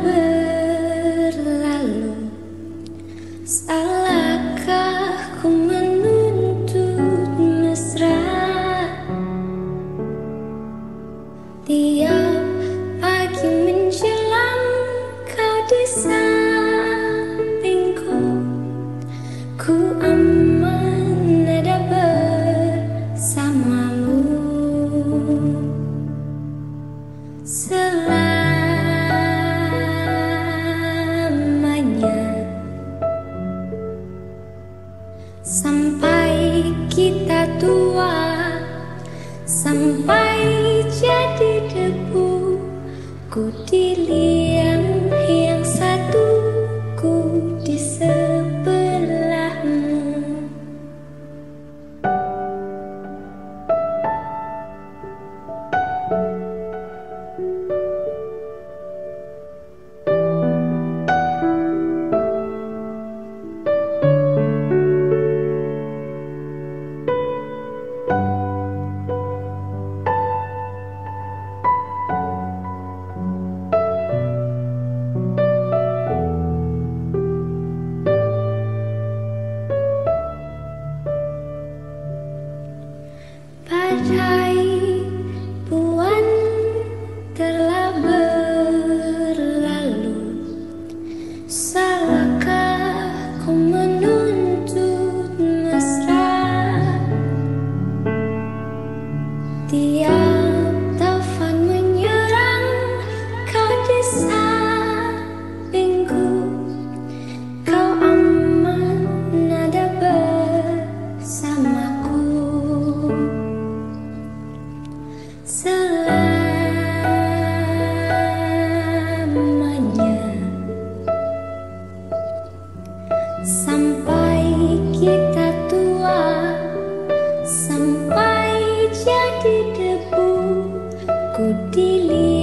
berlalu. Salahkah ku menuntut mesra? Tiap pagi menjelang kau di sampingku Ku aman ada bersamamu. Ku diliang yang satu Ku di time. Sampai kita tua Sampai jadi debu Ku dilihat